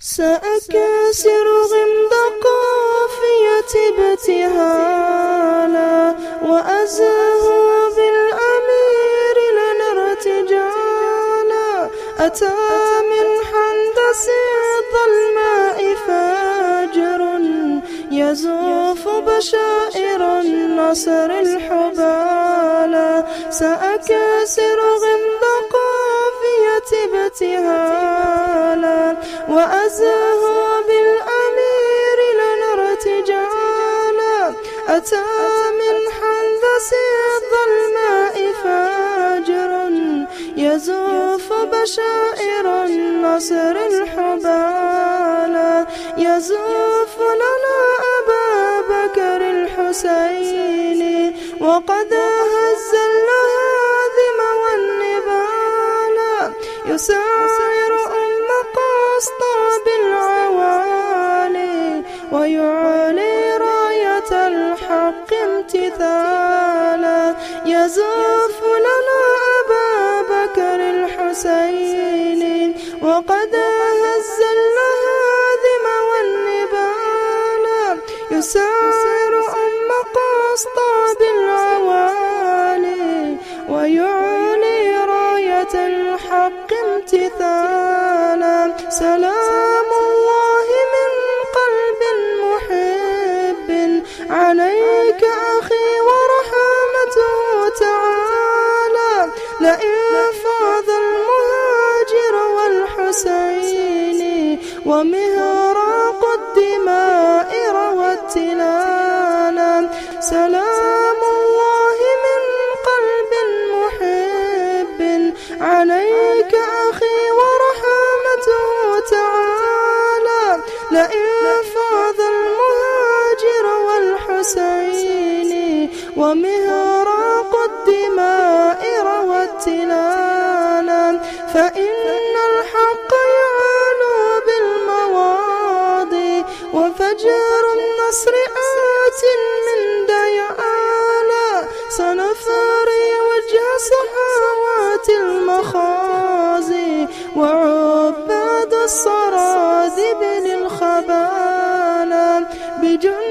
سأكسر غمد قافية ابتهالا وأزهو بالأمير لنا ارتجالا أتى من حندس الظلماء فاجر يزوف بشائر النصر الحبالا. سأكسر وأزهو بالأمير لنا ارتجالا أتى من حندس الظلماء فاجر يزوف بشائر النصر الحبالا يزوف لنا أبا بكر الحسين وقد يزوف لنا أبا بكر الحسين وقد هز اللهاذم والنبالا يسعر أم قسطى بالعوالي ويعلي راية الحق امتثالا. سلام ومهراق الدماء روى التلالا سلام الله من قلب محب عليك أخي ورحمته تعالى. لئن فاض المهاجر والحسين ومهراق الدماء روى التلالا فإن وفجر النصر آت من ديالا سنفري وجه صحوات المخازي. وعباد الصراذب للخبالا بجند